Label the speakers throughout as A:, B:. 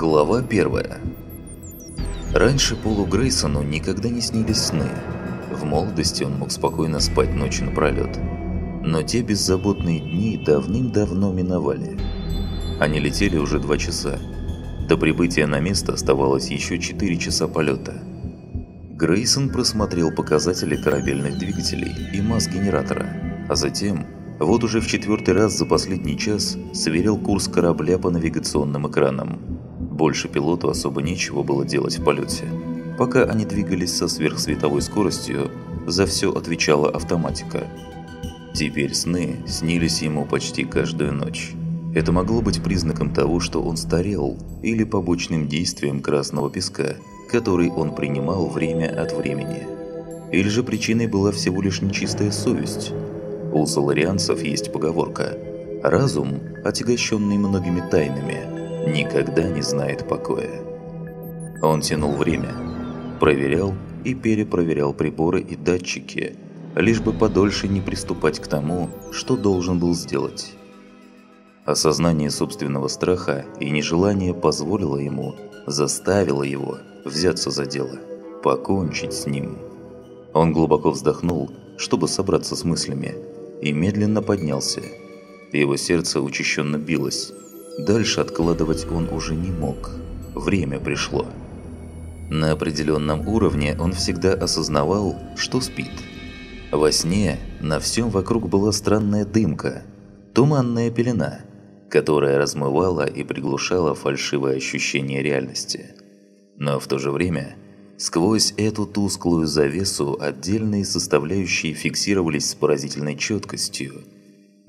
A: Глава первая. Раньше Полу Грейсону никогда не снились сны. В молодости он мог спокойно спать ночью напролет. Но те беззаботные дни давным-давно миновали. Они летели уже два часа. До прибытия на место оставалось еще 4 часа полета. Грейсон просмотрел показатели корабельных двигателей и масс генератора, а затем, вот уже в четвертый раз за последний час, сверил курс корабля по навигационным экранам. Больше пилоту особо нечего было делать в полете. Пока они двигались со сверхсветовой скоростью, за все отвечала автоматика. Теперь сны снились ему почти каждую ночь. Это могло быть признаком того, что он старел, или побочным действием красного песка, который он принимал время от времени. Или же причиной была всего лишь нечистая совесть. У соларианцев есть поговорка «Разум, отягощенный многими тайнами, никогда не знает покоя. Он тянул время, проверял и перепроверял приборы и датчики, лишь бы подольше не приступать к тому, что должен был сделать. Осознание собственного страха и нежелание позволило ему, заставило его взяться за дело, покончить с ним. Он глубоко вздохнул, чтобы собраться с мыслями, и медленно поднялся. Его сердце учащенно билось, Дальше откладывать он уже не мог. Время пришло. На определенном уровне он всегда осознавал, что спит. Во сне на всем вокруг была странная дымка, туманная пелена, которая размывала и приглушала фальшивое ощущение реальности. Но в то же время, сквозь эту тусклую завесу отдельные составляющие фиксировались с поразительной четкостью –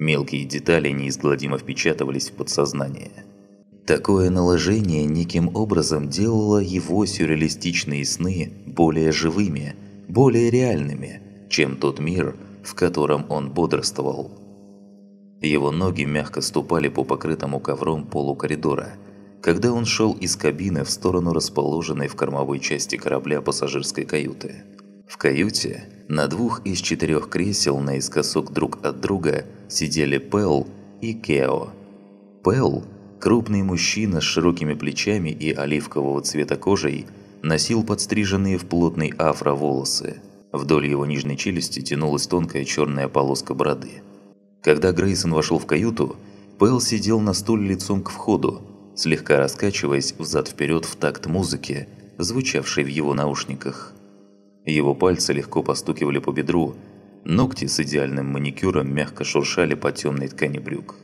A: Мелкие детали неизгладимо впечатывались в подсознание. Такое наложение неким образом делало его сюрреалистичные сны более живыми, более реальными, чем тот мир, в котором он бодрствовал. Его ноги мягко ступали по покрытому ковром полу коридора, когда он шел из кабины в сторону расположенной в кормовой части корабля пассажирской каюты. В каюте на двух из четырех кресел наискосок друг от друга сидели Пэл и Кео. Пэл, крупный мужчина с широкими плечами и оливкового цвета кожей, носил подстриженные в плотный афро волосы. Вдоль его нижней челюсти тянулась тонкая черная полоска бороды. Когда Грейсон вошел в каюту, Пэл сидел на стуле лицом к входу, слегка раскачиваясь взад-вперед в такт музыки, звучавшей в его наушниках. Его пальцы легко постукивали по бедру, ногти с идеальным маникюром мягко шуршали по темной ткани брюк.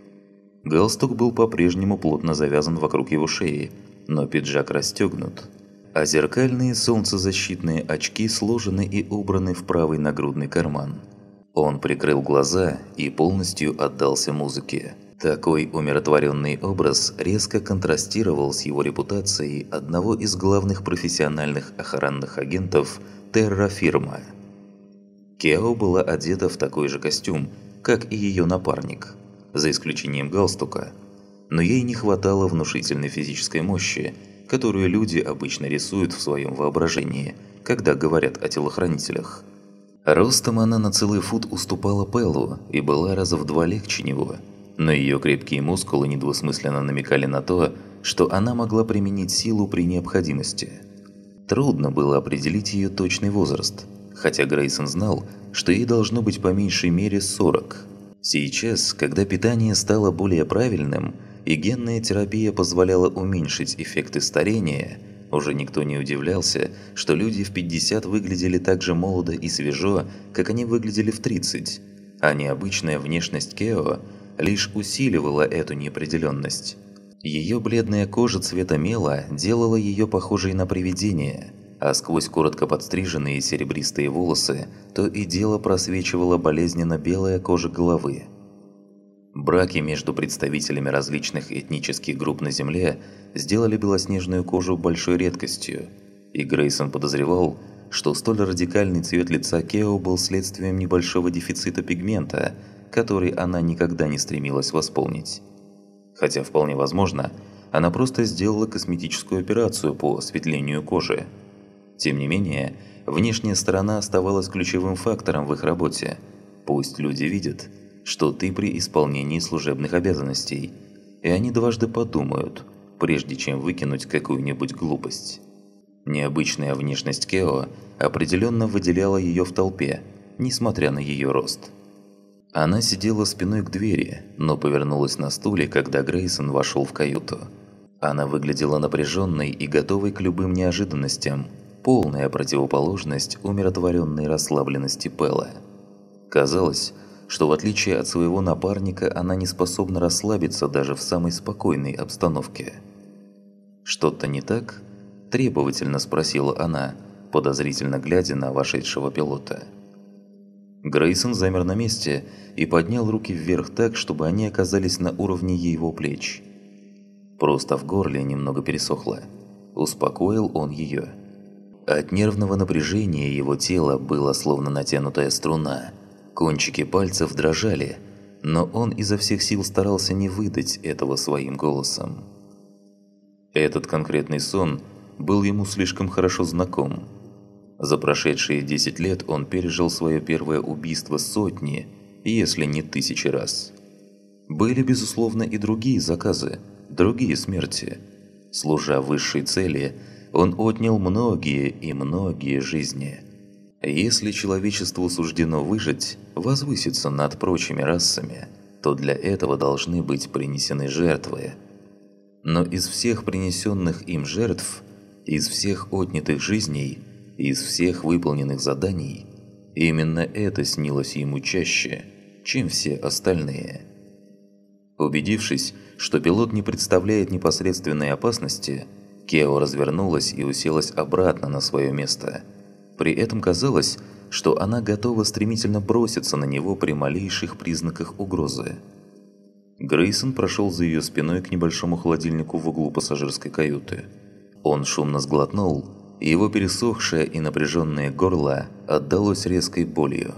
A: Галстук был по-прежнему плотно завязан вокруг его шеи, но пиджак расстегнут, а зеркальные солнцезащитные очки сложены и убраны в правый нагрудный карман. Он прикрыл глаза и полностью отдался музыке. Такой умиротворенный образ резко контрастировал с его репутацией одного из главных профессиональных охранных агентов – террафирма. Кео была одета в такой же костюм, как и ее напарник, за исключением галстука, но ей не хватало внушительной физической мощи, которую люди обычно рисуют в своем воображении, когда говорят о телохранителях. Ростом она на целый фут уступала Пеллу и была раза в два легче него, но ее крепкие мускулы недвусмысленно намекали на то, что она могла применить силу при необходимости – Трудно было определить ее точный возраст, хотя Грейсон знал, что ей должно быть по меньшей мере 40. Сейчас, когда питание стало более правильным и генная терапия позволяла уменьшить эффекты старения, уже никто не удивлялся, что люди в 50 выглядели так же молодо и свежо, как они выглядели в 30, а необычная внешность Кео лишь усиливала эту неопределенность. Ее бледная кожа цвета мела делала ее похожей на привидение, а сквозь коротко подстриженные серебристые волосы то и дело просвечивала болезненно белая кожа головы. Браки между представителями различных этнических групп на Земле сделали белоснежную кожу большой редкостью, и Грейсон подозревал, что столь радикальный цвет лица Кео был следствием небольшого дефицита пигмента, который она никогда не стремилась восполнить хотя вполне возможно, она просто сделала косметическую операцию по осветлению кожи. Тем не менее, внешняя сторона оставалась ключевым фактором в их работе. Пусть люди видят, что ты при исполнении служебных обязанностей, и они дважды подумают, прежде чем выкинуть какую-нибудь глупость. Необычная внешность Кео определенно выделяла ее в толпе, несмотря на ее рост. Она сидела спиной к двери, но повернулась на стуле, когда Грейсон вошел в каюту. Она выглядела напряженной и готовой к любым неожиданностям, полная противоположность умиротворенной расслабленности Пэла. Казалось, что в отличие от своего напарника она не способна расслабиться даже в самой спокойной обстановке. «Что-то не так?» – требовательно спросила она, подозрительно глядя на вошедшего пилота. Грейсон замер на месте и поднял руки вверх так, чтобы они оказались на уровне его плеч. Просто в горле немного пересохло. Успокоил он ее. От нервного напряжения его тело было словно натянутая струна. Кончики пальцев дрожали, но он изо всех сил старался не выдать этого своим голосом. Этот конкретный сон был ему слишком хорошо знаком. За прошедшие 10 лет он пережил свое первое убийство сотни, если не тысячи раз. Были, безусловно, и другие заказы, другие смерти. Служа высшей цели, он отнял многие и многие жизни. Если человечеству суждено выжить, возвыситься над прочими расами, то для этого должны быть принесены жертвы. Но из всех принесенных им жертв, из всех отнятых жизней, из всех выполненных заданий, именно это снилось ему чаще, чем все остальные. Убедившись, что пилот не представляет непосредственной опасности, Кео развернулась и уселась обратно на свое место. При этом казалось, что она готова стремительно броситься на него при малейших признаках угрозы. Грейсон прошел за ее спиной к небольшому холодильнику в углу пассажирской каюты. Он шумно сглотнул, его пересохшее и напряженное горло отдалось резкой болью.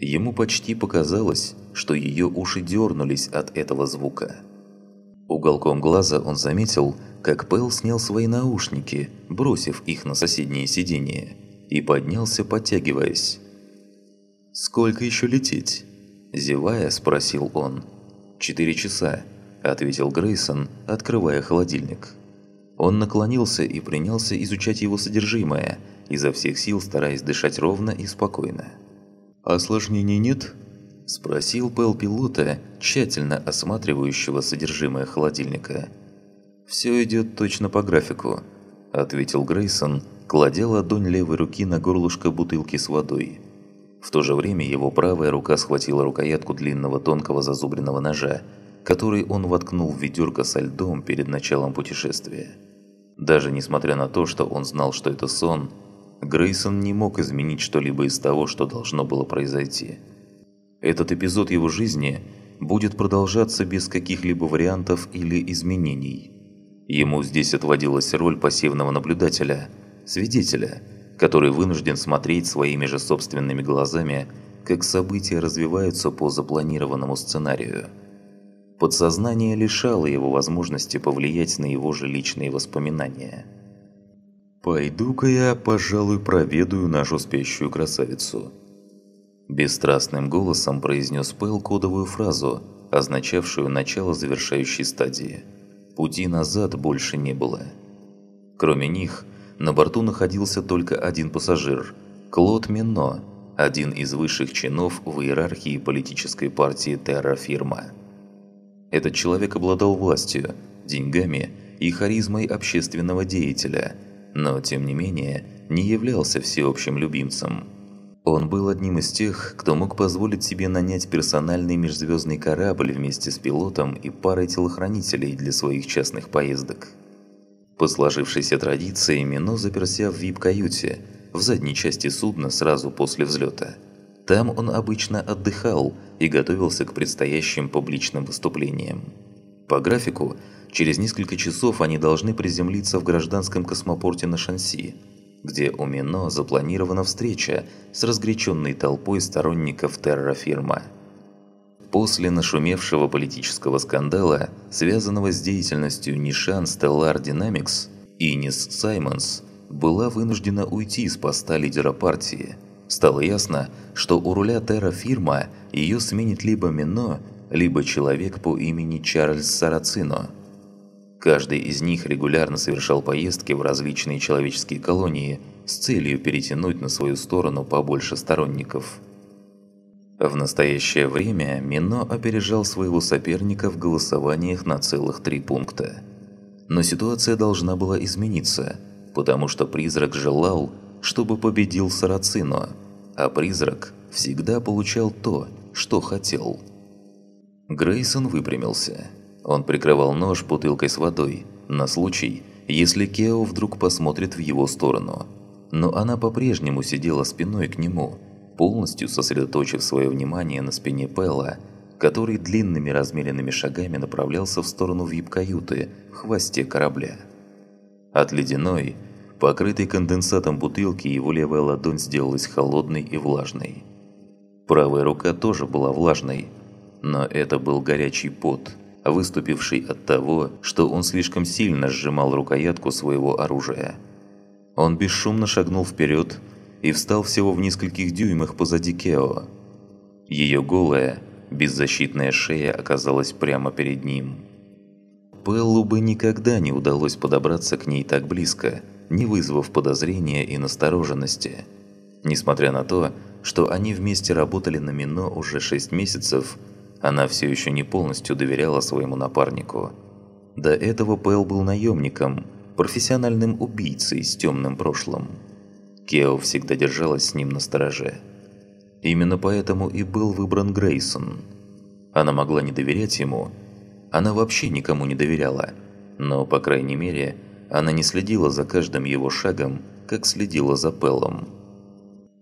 A: Ему почти показалось, что ее уши дернулись от этого звука. Уголком глаза он заметил, как Пэл снял свои наушники, бросив их на соседнее сиденье, и поднялся, подтягиваясь. «Сколько еще лететь?» Зевая, спросил он. «Четыре часа», – ответил Грейсон, открывая холодильник. Он наклонился и принялся изучать его содержимое, изо всех сил стараясь дышать ровно и спокойно. «Осложнений нет?» – спросил Пэл пилота, тщательно осматривающего содержимое холодильника. «Все идет точно по графику», – ответил Грейсон, кладя ладонь левой руки на горлышко бутылки с водой. В то же время его правая рука схватила рукоятку длинного тонкого зазубренного ножа, который он воткнул в ведерко со льдом перед началом путешествия. Даже несмотря на то, что он знал, что это сон, Грейсон не мог изменить что-либо из того, что должно было произойти. Этот эпизод его жизни будет продолжаться без каких-либо вариантов или изменений. Ему здесь отводилась роль пассивного наблюдателя, свидетеля, который вынужден смотреть своими же собственными глазами, как события развиваются по запланированному сценарию. Подсознание лишало его возможности повлиять на его же личные воспоминания – «Пойду-ка я, пожалуй, проведаю нашу спящую красавицу». Бесстрастным голосом произнес Пэл кодовую фразу, означавшую начало завершающей стадии. Пути назад больше не было. Кроме них, на борту находился только один пассажир – Клод Мино, один из высших чинов в иерархии политической партии Террафирма. Этот человек обладал властью, деньгами и харизмой общественного деятеля – но тем не менее не являлся всеобщим любимцем. Он был одним из тех, кто мог позволить себе нанять персональный межзвездный корабль вместе с пилотом и парой телохранителей для своих частных поездок. По сложившейся традиции Мино заперся в вип-каюте, в задней части судна сразу после взлета. Там он обычно отдыхал и готовился к предстоящим публичным выступлениям. По графику, Через несколько часов они должны приземлиться в гражданском космопорте на Шанси, где у Мино запланирована встреча с разгоряченной толпой сторонников террафирма. После нашумевшего политического скандала, связанного с деятельностью Нишан Stellar Dynamics, Инис Саймонс была вынуждена уйти с поста лидера партии. Стало ясно, что у руля террафирма ее сменит либо Мино, либо человек по имени Чарльз Сарацино – Каждый из них регулярно совершал поездки в различные человеческие колонии с целью перетянуть на свою сторону побольше сторонников. В настоящее время Мино опережал своего соперника в голосованиях на целых три пункта. Но ситуация должна была измениться, потому что призрак желал, чтобы победил Сарацино, а призрак всегда получал то, что хотел. Грейсон выпрямился. Он прикрывал нож бутылкой с водой, на случай, если Кео вдруг посмотрит в его сторону. Но она по-прежнему сидела спиной к нему, полностью сосредоточив свое внимание на спине Пэлла, который длинными размеренными шагами направлялся в сторону вип-каюты в хвосте корабля. От ледяной, покрытой конденсатом бутылки, его левая ладонь сделалась холодной и влажной. Правая рука тоже была влажной, но это был горячий пот, выступивший от того, что он слишком сильно сжимал рукоятку своего оружия. Он бесшумно шагнул вперед и встал всего в нескольких дюймах позади Кео. Ее голая, беззащитная шея оказалась прямо перед ним. Пэллу бы никогда не удалось подобраться к ней так близко, не вызвав подозрения и настороженности. Несмотря на то, что они вместе работали на Мино уже 6 месяцев, она все еще не полностью доверяла своему напарнику. До этого Пэл был наемником, профессиональным убийцей с темным прошлым. Кео всегда держалась с ним на стороже. Именно поэтому и был выбран Грейсон. Она могла не доверять ему, она вообще никому не доверяла, но, по крайней мере, она не следила за каждым его шагом, как следила за Пэлом.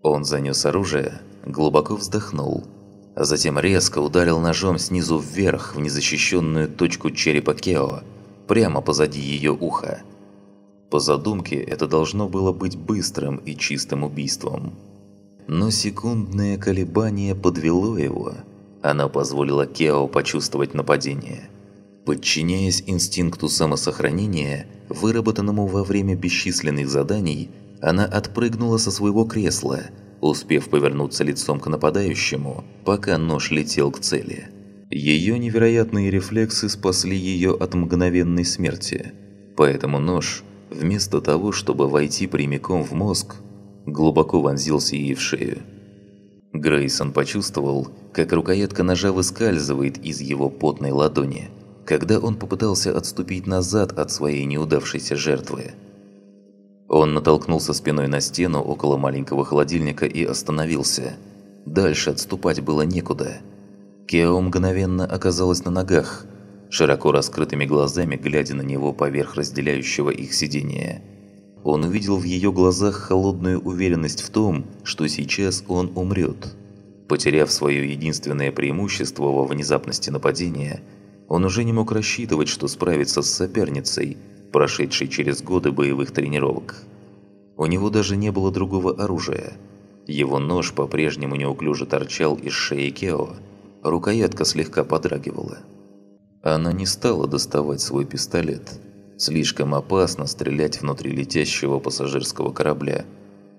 A: Он занес оружие, глубоко вздохнул – а затем резко ударил ножом снизу вверх в незащищенную точку черепа Кео, прямо позади ее уха. По задумке, это должно было быть быстрым и чистым убийством. Но секундное колебание подвело его. Оно позволило Кео почувствовать нападение. Подчиняясь инстинкту самосохранения, выработанному во время бесчисленных заданий, она отпрыгнула со своего кресла – успев повернуться лицом к нападающему, пока нож летел к цели. Ее невероятные рефлексы спасли ее от мгновенной смерти, поэтому нож, вместо того, чтобы войти прямиком в мозг, глубоко вонзился ей в шею. Грейсон почувствовал, как рукоятка ножа выскальзывает из его потной ладони, когда он попытался отступить назад от своей неудавшейся жертвы. Он натолкнулся спиной на стену около маленького холодильника и остановился. Дальше отступать было некуда. Кео мгновенно оказалась на ногах, широко раскрытыми глазами глядя на него поверх разделяющего их сидения. Он увидел в ее глазах холодную уверенность в том, что сейчас он умрет. Потеряв свое единственное преимущество во внезапности нападения, он уже не мог рассчитывать, что справится с соперницей – прошедший через годы боевых тренировок. У него даже не было другого оружия. Его нож по-прежнему неуклюже торчал из шеи Кео, рукоятка слегка подрагивала. Она не стала доставать свой пистолет. Слишком опасно стрелять внутри летящего пассажирского корабля.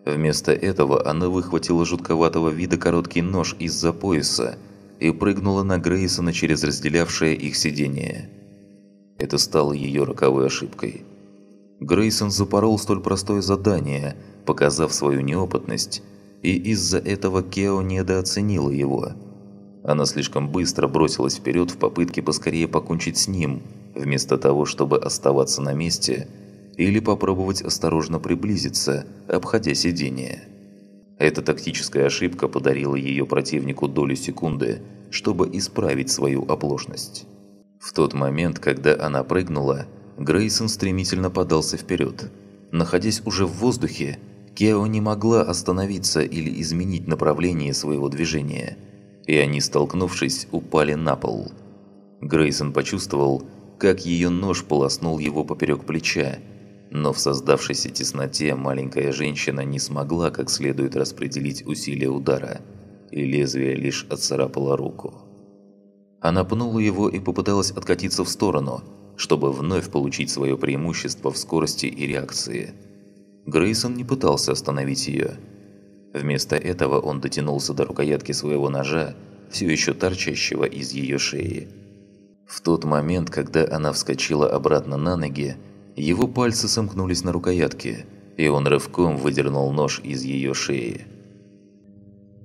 A: Вместо этого она выхватила жутковатого вида короткий нож из-за пояса и прыгнула на Грейсона через разделявшее их сиденье. Это стало ее роковой ошибкой. Грейсон запорол столь простое задание, показав свою неопытность, и из-за этого Кео недооценила его. Она слишком быстро бросилась вперед в попытке поскорее покончить с ним, вместо того, чтобы оставаться на месте или попробовать осторожно приблизиться, обходя сиденье. Эта тактическая ошибка подарила ее противнику долю секунды, чтобы исправить свою оплошность. В тот момент, когда она прыгнула, Грейсон стремительно подался вперед. Находясь уже в воздухе, Кео не могла остановиться или изменить направление своего движения, и они, столкнувшись, упали на пол. Грейсон почувствовал, как ее нож полоснул его поперек плеча, но в создавшейся тесноте маленькая женщина не смогла как следует распределить усилия удара, и лезвие лишь отцарапало руку. Она пнула его и попыталась откатиться в сторону, чтобы вновь получить свое преимущество в скорости и реакции. Грейсон не пытался остановить ее. Вместо этого он дотянулся до рукоятки своего ножа, все еще торчащего из ее шеи. В тот момент, когда она вскочила обратно на ноги, его пальцы сомкнулись на рукоятке, и он рывком выдернул нож из ее шеи.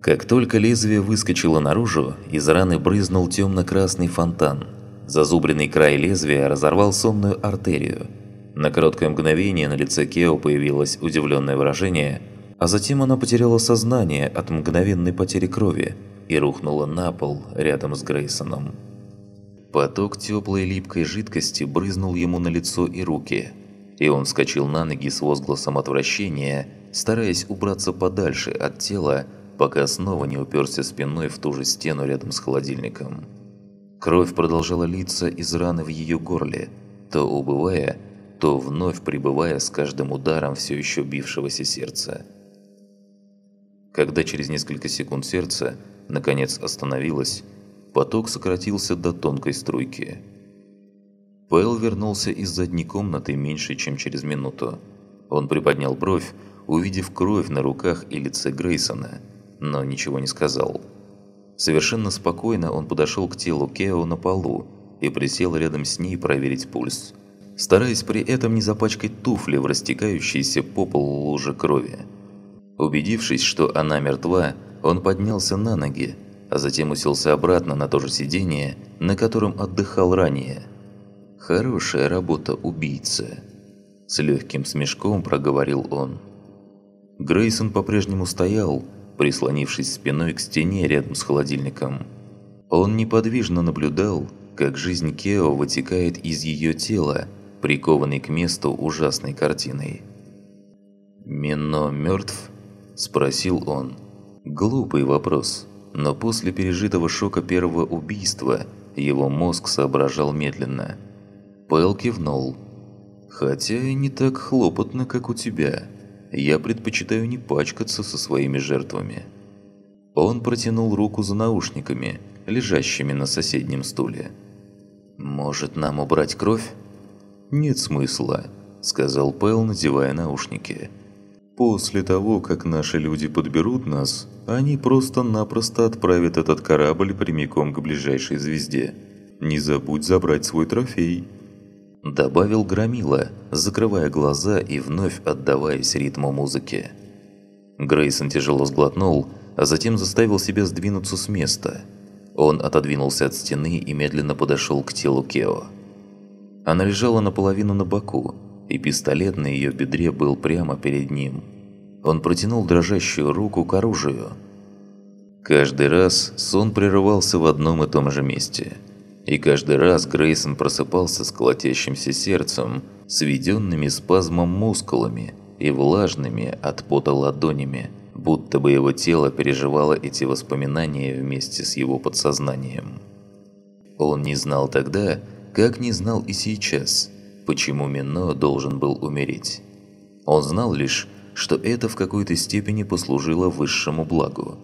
A: Как только лезвие выскочило наружу, из раны брызнул темно-красный фонтан. Зазубренный край лезвия разорвал сонную артерию. На короткое мгновение на лице Кео появилось удивленное выражение, а затем она потеряла сознание от мгновенной потери крови и рухнула на пол рядом с Грейсоном. Поток теплой липкой жидкости брызнул ему на лицо и руки, и он вскочил на ноги с возгласом отвращения, стараясь убраться подальше от тела, пока снова не уперся спиной в ту же стену рядом с холодильником. Кровь продолжала литься из раны в ее горле, то убывая, то вновь прибывая с каждым ударом все еще бившегося сердца. Когда через несколько секунд сердце, наконец, остановилось, поток сократился до тонкой струйки. Пэл вернулся из задней комнаты меньше, чем через минуту. Он приподнял бровь, увидев кровь на руках и лице Грейсона – но ничего не сказал. Совершенно спокойно он подошел к телу Кео на полу и присел рядом с ней проверить пульс, стараясь при этом не запачкать туфли в растекающейся по полу луже крови. Убедившись, что она мертва, он поднялся на ноги, а затем уселся обратно на то же сиденье, на котором отдыхал ранее. «Хорошая работа убийца», – с легким смешком проговорил он. Грейсон по-прежнему стоял, прислонившись спиной к стене рядом с холодильником. Он неподвижно наблюдал, как жизнь Кео вытекает из ее тела, прикованной к месту ужасной картиной. «Мино мертв?» – спросил он. Глупый вопрос, но после пережитого шока первого убийства его мозг соображал медленно. Пэл кивнул. «Хотя и не так хлопотно, как у тебя» я предпочитаю не пачкаться со своими жертвами. Он протянул руку за наушниками, лежащими на соседнем стуле. «Может, нам убрать кровь?» «Нет смысла», – сказал Пэл, надевая наушники. «После того, как наши люди подберут нас, они просто-напросто отправят этот корабль прямиком к ближайшей звезде. Не забудь забрать свой трофей». Добавил Громила, закрывая глаза и вновь отдаваясь ритму музыки. Грейсон тяжело сглотнул, а затем заставил себя сдвинуться с места. Он отодвинулся от стены и медленно подошел к телу Кео. Она лежала наполовину на боку, и пистолет на ее бедре был прямо перед ним. Он протянул дрожащую руку к оружию. Каждый раз сон прерывался в одном и том же месте – и каждый раз Грейсон просыпался с колотящимся сердцем, сведенными спазмом мускулами и влажными от пота ладонями, будто бы его тело переживало эти воспоминания вместе с его подсознанием. Он не знал тогда, как не знал и сейчас, почему Мино должен был умереть. Он знал лишь, что это в какой-то степени послужило высшему благу,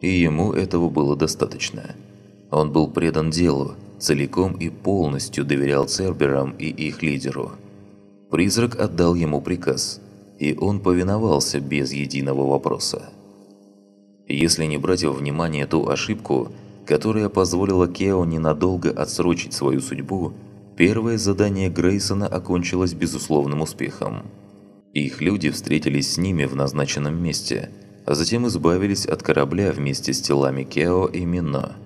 A: и ему этого было достаточно. Он был предан делу, целиком и полностью доверял Церберам и их лидеру. Призрак отдал ему приказ, и он повиновался без единого вопроса. Если не брать во внимание ту ошибку, которая позволила Кео ненадолго отсрочить свою судьбу, первое задание Грейсона окончилось безусловным успехом. Их люди встретились с ними в назначенном месте, а затем избавились от корабля вместе с телами Кео и Мино.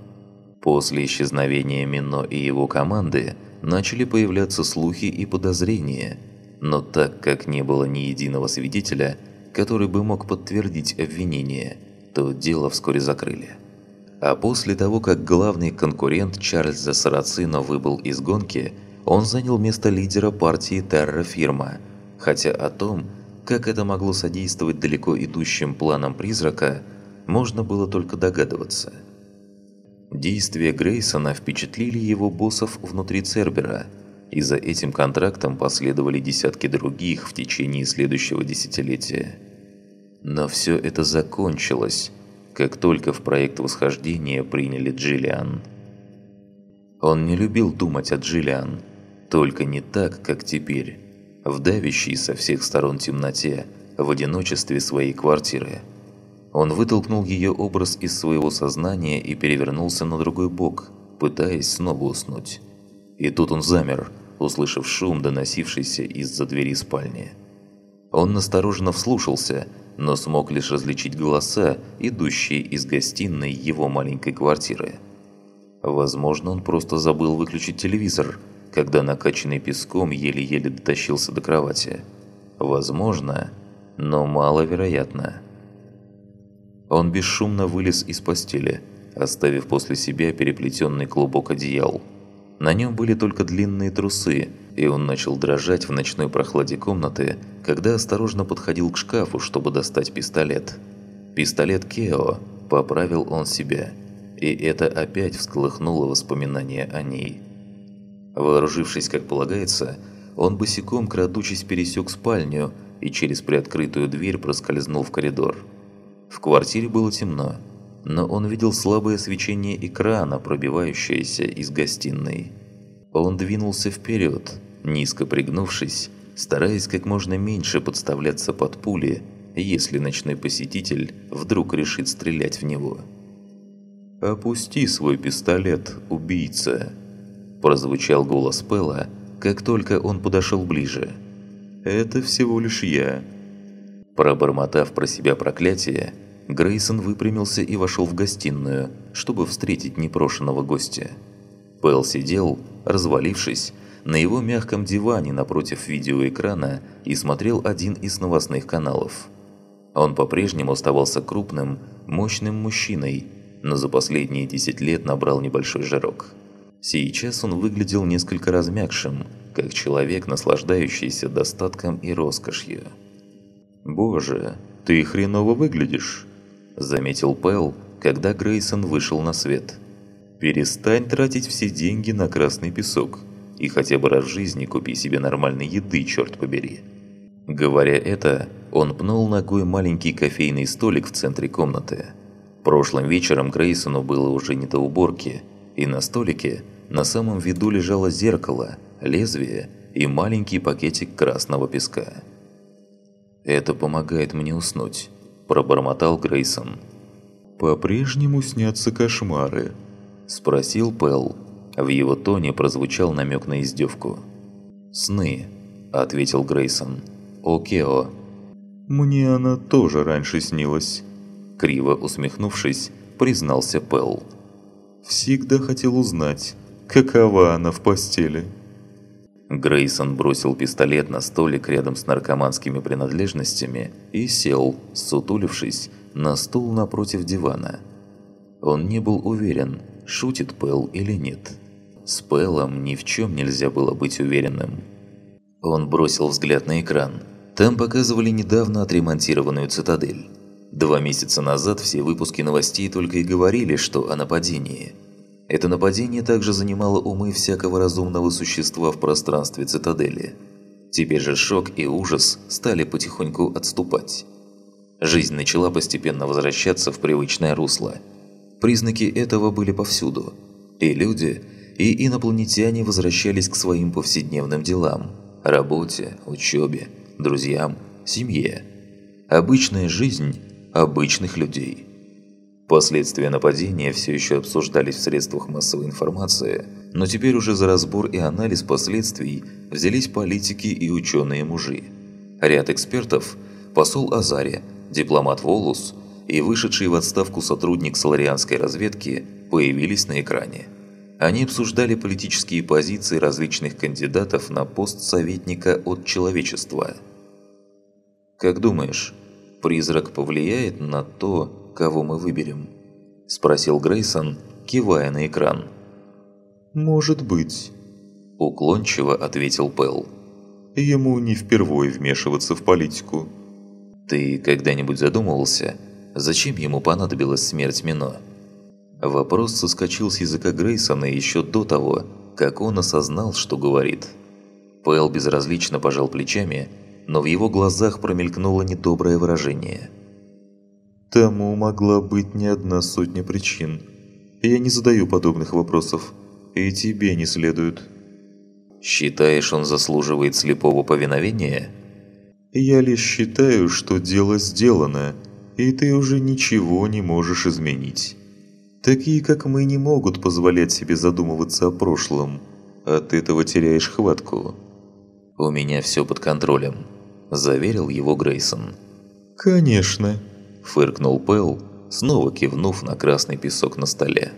A: После исчезновения Мино и его команды начали появляться слухи и подозрения, но так как не было ни единого свидетеля, который бы мог подтвердить обвинение, то дело вскоре закрыли. А после того, как главный конкурент Чарльза Сарацино выбыл из гонки, он занял место лидера партии Терра Фирма, хотя о том, как это могло содействовать далеко идущим планам призрака, можно было только догадываться – Действия Грейсона впечатлили его боссов внутри Цербера, и за этим контрактом последовали десятки других в течение следующего десятилетия. Но все это закончилось, как только в проект восхождения приняли Джиллиан. Он не любил думать о Джиллиан, только не так, как теперь, в давящей со всех сторон темноте, в одиночестве своей квартиры – он вытолкнул ее образ из своего сознания и перевернулся на другой бок, пытаясь снова уснуть. И тут он замер, услышав шум, доносившийся из-за двери спальни. Он настороженно вслушался, но смог лишь различить голоса, идущие из гостиной его маленькой квартиры. Возможно, он просто забыл выключить телевизор, когда накачанный песком еле-еле дотащился до кровати. Возможно, но маловероятно. Он бесшумно вылез из постели, оставив после себя переплетенный клубок одеял. На нем были только длинные трусы, и он начал дрожать в ночной прохладе комнаты, когда осторожно подходил к шкафу, чтобы достать пистолет. Пистолет Кео, поправил он себя, и это опять всколыхнуло воспоминания о ней. Вооружившись, как полагается, он босиком, крадучись, пересек спальню и через приоткрытую дверь проскользнул в коридор. В квартире было темно, но он видел слабое свечение экрана, пробивающееся из гостиной. Он двинулся вперед, низко пригнувшись, стараясь как можно меньше подставляться под пули, если ночной посетитель вдруг решит стрелять в него. «Опусти свой пистолет, убийца!» Прозвучал голос Пэла, как только он подошел ближе. «Это всего лишь я». Пробормотав про себя проклятие, Грейсон выпрямился и вошел в гостиную, чтобы встретить непрошенного гостя. Пэл сидел, развалившись, на его мягком диване напротив видеоэкрана и смотрел один из новостных каналов. Он по-прежнему оставался крупным, мощным мужчиной, но за последние 10 лет набрал небольшой жирок. Сейчас он выглядел несколько размягшим, как человек, наслаждающийся достатком и роскошью. «Боже, ты хреново выглядишь!» – заметил Пэл, когда Грейсон вышел на свет. «Перестань тратить все деньги на красный песок и хотя бы раз в жизни купи себе нормальной еды, черт побери». Говоря это, он пнул ногой маленький кофейный столик в центре комнаты. Прошлым вечером Грейсону было уже не до уборки, и на столике на самом виду лежало зеркало, лезвие и маленький пакетик красного песка. «Это помогает мне уснуть», – пробормотал Грейсон. «По-прежнему снятся кошмары?» – спросил Пэл. В его тоне прозвучал намек на издевку. «Сны», – ответил Грейсон. «Окео». «Мне она тоже раньше снилась», – криво усмехнувшись, признался Пэл. «Всегда хотел узнать, какова она в постели». Грейсон бросил пистолет на столик рядом с наркоманскими принадлежностями и сел, сутулившись, на стул напротив дивана. Он не был уверен, шутит Пэл или нет. С Пэлом ни в чем нельзя было быть уверенным. Он бросил взгляд на экран. Там показывали недавно отремонтированную цитадель. Два месяца назад все выпуски новостей только и говорили, что о нападении – это нападение также занимало умы всякого разумного существа в пространстве цитадели. Теперь же шок и ужас стали потихоньку отступать. Жизнь начала постепенно возвращаться в привычное русло. Признаки этого были повсюду. И люди, и инопланетяне возвращались к своим повседневным делам – работе, учебе, друзьям, семье. Обычная жизнь обычных людей – Последствия нападения все еще обсуждались в средствах массовой информации, но теперь уже за разбор и анализ последствий взялись политики и ученые-мужи. Ряд экспертов, посол Азари, дипломат Волус и вышедший в отставку сотрудник соларианской разведки появились на экране. Они обсуждали политические позиции различных кандидатов на пост советника от человечества. «Как думаешь, призрак повлияет на то, кого мы выберем?» – спросил Грейсон, кивая на экран. «Может быть», – уклончиво ответил Пэл. «Ему не впервой вмешиваться в политику». «Ты когда-нибудь задумывался, зачем ему понадобилась смерть Мино?» Вопрос соскочил с языка Грейсона еще до того, как он осознал, что говорит. Пэл безразлично пожал плечами, но в его глазах промелькнуло недоброе выражение – Тому могла быть не одна сотня причин. Я не задаю подобных вопросов, и тебе не следует. Считаешь, он заслуживает слепого повиновения? Я лишь считаю, что дело сделано, и ты уже ничего не можешь изменить. Такие, как мы, не могут позволять себе задумываться о прошлом. От этого теряешь хватку». «У меня все под контролем», – заверил его Грейсон.
B: «Конечно», –
A: фыркнул Пэл, снова кивнув на красный песок на столе.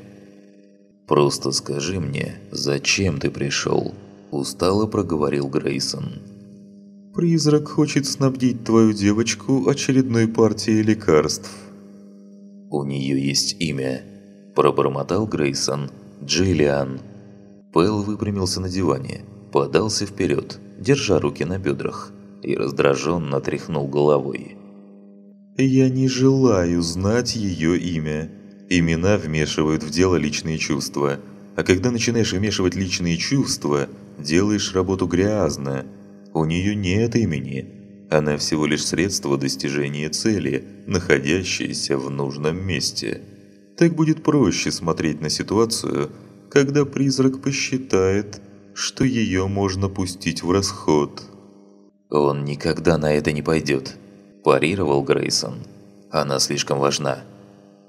A: «Просто скажи мне, зачем ты пришел?» – устало проговорил Грейсон.
B: «Призрак хочет снабдить твою девочку очередной партией лекарств».
A: «У нее есть имя», – пробормотал Грейсон. «Джиллиан». Пэл выпрямился на диване, подался вперед, держа руки на бедрах, и раздраженно тряхнул головой.
B: «Я не желаю знать ее имя. Имена вмешивают в дело личные чувства. А когда начинаешь вмешивать личные чувства, делаешь работу грязно. У нее нет имени. Она всего лишь средство достижения цели, находящееся в нужном месте. Так будет проще смотреть на ситуацию, когда призрак посчитает, что ее можно пустить в расход.
A: «Он никогда на это не пойдет», – парировал Грейсон. «Она слишком важна».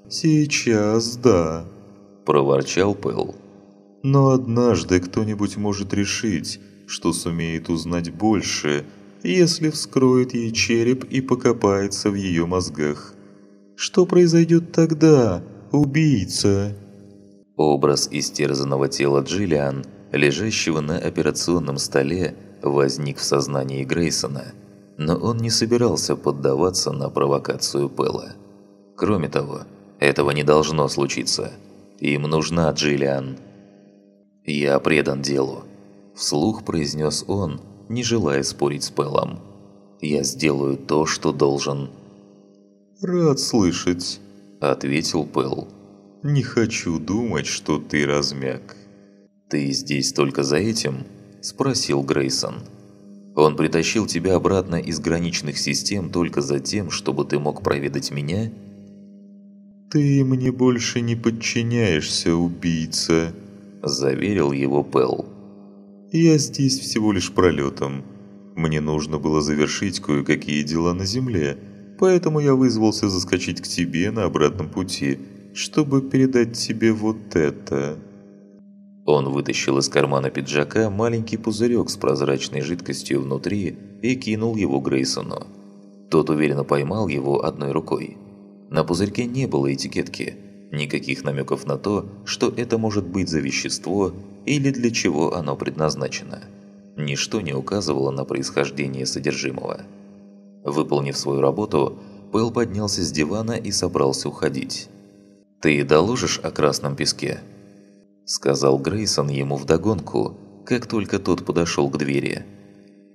B: «Сейчас да», – проворчал Пэл. «Но однажды кто-нибудь может решить, что сумеет узнать больше, если вскроет ей череп и покопается в ее мозгах. Что произойдет тогда, убийца?»
A: Образ истерзанного тела Джиллиан, лежащего на операционном столе, возник в сознании Грейсона, но он не собирался поддаваться на провокацию Пэла. Кроме того, этого не должно случиться. Им нужна Джиллиан. «Я предан делу», – вслух произнес он, не желая спорить с Пэлом. «Я сделаю то, что должен».
B: «Рад слышать», –
A: ответил Пэл.
B: «Не хочу думать, что ты размяк».
A: «Ты здесь только за этим?» – спросил Грейсон. «Он притащил тебя обратно из граничных систем только за тем, чтобы ты мог проведать меня?»
B: «Ты мне больше не подчиняешься, убийца», – заверил его Пэл. «Я здесь всего лишь пролетом. Мне нужно было завершить кое-какие дела на Земле, поэтому я вызвался заскочить к тебе на обратном пути, чтобы передать тебе вот это».
A: Он вытащил из кармана пиджака маленький пузырек с прозрачной жидкостью внутри и кинул его Грейсону. Тот уверенно поймал его одной рукой. На пузырьке не было этикетки, никаких намеков на то, что это может быть за вещество или для чего оно предназначено. Ничто не указывало на происхождение содержимого. Выполнив свою работу, Пэл поднялся с дивана и собрался уходить. «Ты доложишь о красном песке?» Сказал Грейсон ему вдогонку, как только тот подошел к двери.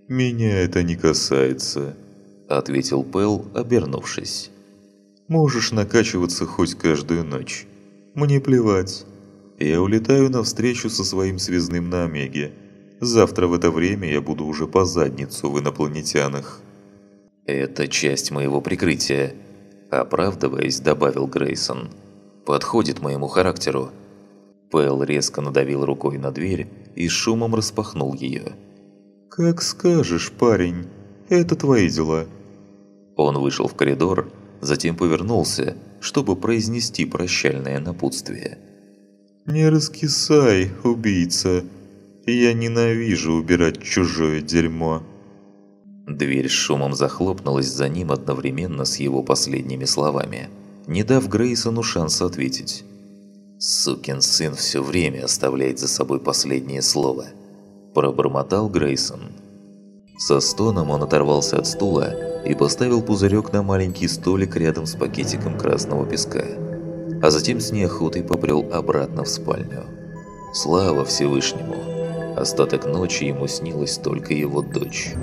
B: «Меня это не касается», – ответил Пэл, обернувшись. Можешь накачиваться хоть каждую ночь. Мне плевать. Я улетаю на встречу со своим связным на Омеге. Завтра в это время я буду уже по задницу в инопланетянах.
A: Это часть моего прикрытия, оправдываясь, добавил Грейсон. Подходит моему характеру. Пэл резко надавил рукой на дверь и шумом распахнул ее.
B: «Как скажешь, парень. Это твои дела».
A: Он вышел в коридор, затем повернулся, чтобы произнести прощальное напутствие.
B: «Не раскисай, убийца. Я ненавижу убирать чужое дерьмо».
A: Дверь с шумом захлопнулась за ним одновременно с его последними словами, не дав Грейсону шанса ответить. «Сукин сын все время оставляет за собой последнее слово», – пробормотал Грейсон. Со стоном он оторвался от стула и поставил пузырек на маленький столик рядом с пакетиком красного песка, а затем с неохотой побрел обратно в спальню. Слава Всевышнему! Остаток ночи ему снилась только его дочь.